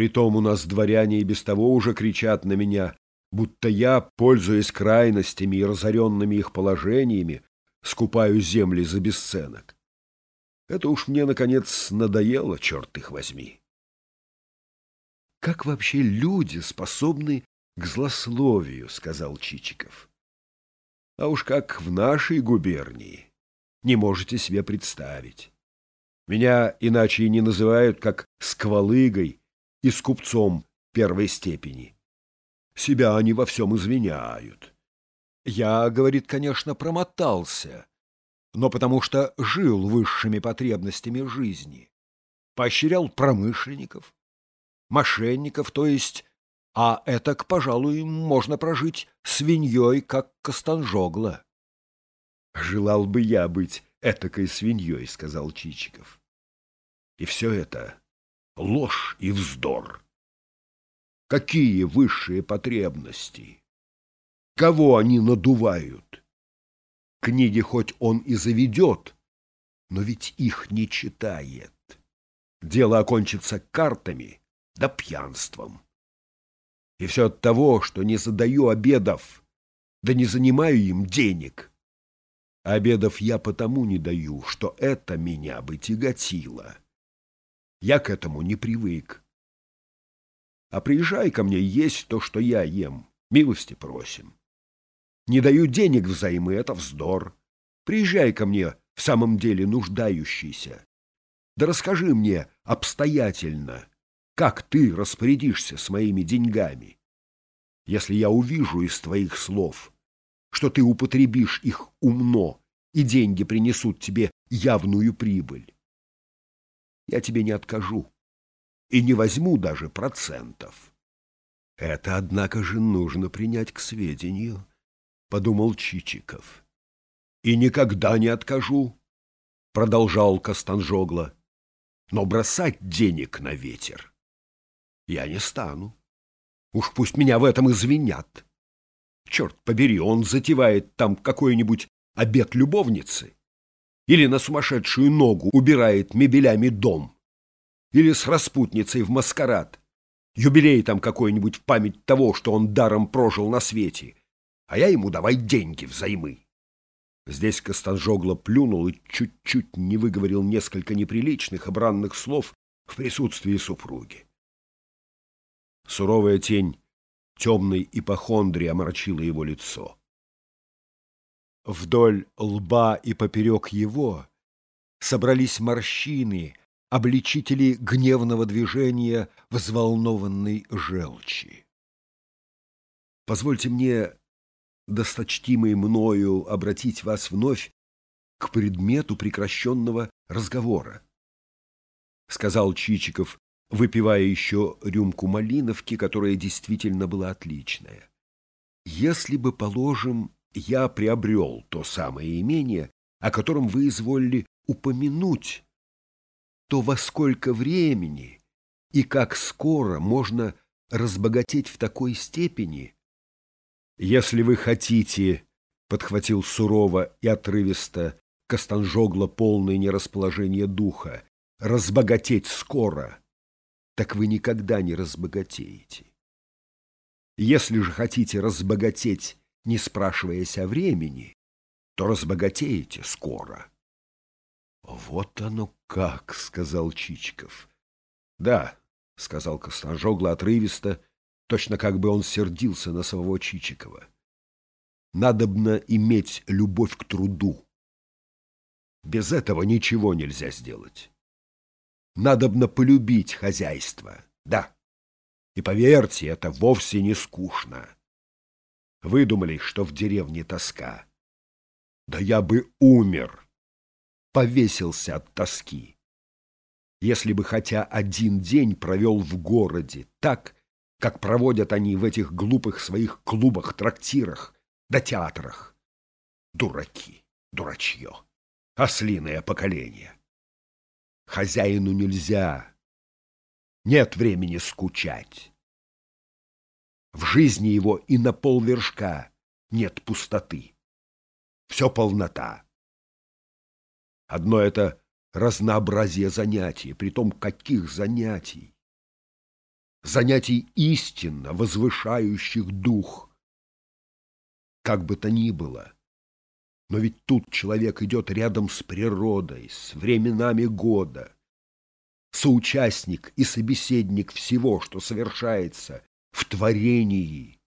Притом у нас дворяне и без того уже кричат на меня, будто я, пользуясь крайностями и разоренными их положениями, скупаю земли за бесценок. Это уж мне, наконец, надоело, черт их возьми. «Как вообще люди способны к злословию?» — сказал Чичиков. «А уж как в нашей губернии, не можете себе представить. Меня иначе и не называют, как сквалыгой и скупцом первой степени. Себя они во всем извиняют. Я, говорит, конечно, промотался, но потому что жил высшими потребностями жизни, поощрял промышленников, мошенников, то есть, а это, пожалуй, можно прожить свиньей, как Костанжогла. Желал бы я быть этакой свиньей, сказал Чичиков. И все это ложь и вздор. Какие высшие потребности? Кого они надувают? Книги хоть он и заведет, но ведь их не читает. Дело окончится картами да пьянством. И все от того, что не задаю обедов, да не занимаю им денег. Обедов я потому не даю, что это меня бы тяготило. Я к этому не привык. А приезжай ко мне есть то, что я ем. Милости просим. Не даю денег взаймы, это вздор. Приезжай ко мне, в самом деле нуждающийся. Да расскажи мне обстоятельно, как ты распорядишься с моими деньгами. Если я увижу из твоих слов, что ты употребишь их умно, и деньги принесут тебе явную прибыль, я тебе не откажу и не возьму даже процентов. Это, однако же, нужно принять к сведению, — подумал Чичиков. И никогда не откажу, — продолжал Костанжогла, — но бросать денег на ветер я не стану. Уж пусть меня в этом извинят. Черт побери, он затевает там какой-нибудь обед любовницы или на сумасшедшую ногу убирает мебелями дом, или с распутницей в маскарад. Юбилей там какой-нибудь в память того, что он даром прожил на свете, а я ему давай деньги взаймы. Здесь Костанжогло плюнул и чуть-чуть не выговорил несколько неприличных обранных слов в присутствии супруги. Суровая тень темной ипохондрии омрачила его лицо. Вдоль лба и поперек его собрались морщины, обличители гневного движения взволнованной желчи. Позвольте мне, досточтимый мною, обратить вас вновь к предмету прекращенного разговора, — сказал Чичиков, выпивая еще рюмку малиновки, которая действительно была отличная. Если бы, положим, я приобрел то самое имение, о котором вы изволили упомянуть, то во сколько времени и как скоро можно разбогатеть в такой степени? Если вы хотите, — подхватил сурово и отрывисто Костанжогло полное нерасположение духа, — разбогатеть скоро, так вы никогда не разбогатеете. Если же хотите разбогатеть не спрашиваясь о времени, то разбогатеете скоро. — Вот оно как, — сказал Чичиков. — Да, — сказал Косножогло отрывисто, точно как бы он сердился на самого Чичикова. — Надобно иметь любовь к труду. Без этого ничего нельзя сделать. Надобно полюбить хозяйство, да. И поверьте, это вовсе не скучно. Выдумали, что в деревне тоска. Да я бы умер, повесился от тоски. Если бы хотя один день провел в городе так, как проводят они в этих глупых своих клубах-трактирах да театрах. Дураки, дурачье, ослиное поколение. Хозяину нельзя, нет времени скучать. В жизни его и на полвершка нет пустоты. Все полнота. Одно это разнообразие занятий, при том каких занятий. занятий истинно возвышающих дух. Как бы то ни было, но ведь тут человек идет рядом с природой, с временами года, соучастник и собеседник всего, что совершается творении,